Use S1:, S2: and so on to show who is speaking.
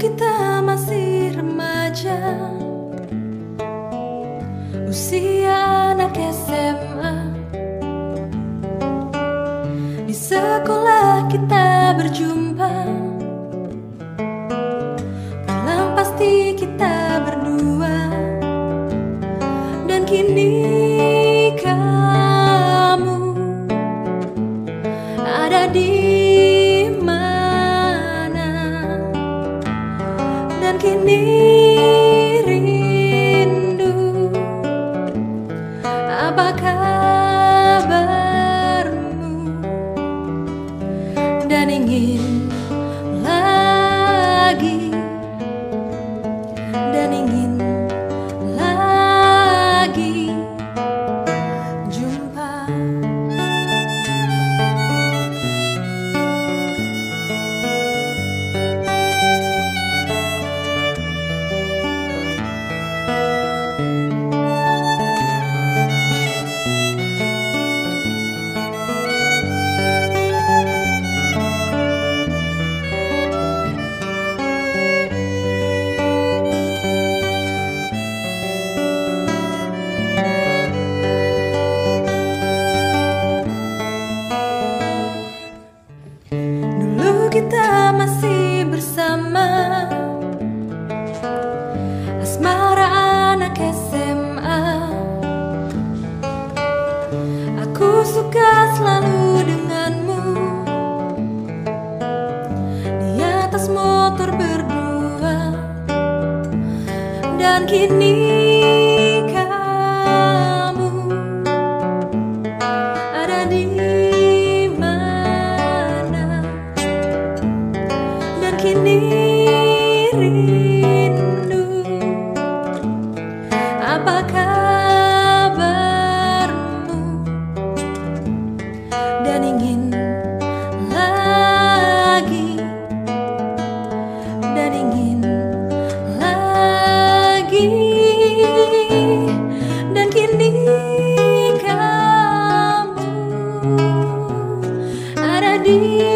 S1: kita masih remaja. Usia anak SMA Di sekolah kita berjumpa. Pulang pasti kita berdua. Dan kini kita masih bersama. Asmara anak SMA Aku suka selalu denganmu. Di atas motor berdua. Dan kini kini rindu. Apa kabarmu? Dan ingin lagi. Dan ingin lagi. Dan kini kamu ada di